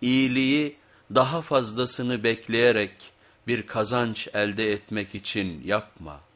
iyiliği daha fazlasını bekleyerek bir kazanç elde etmek için yapma.''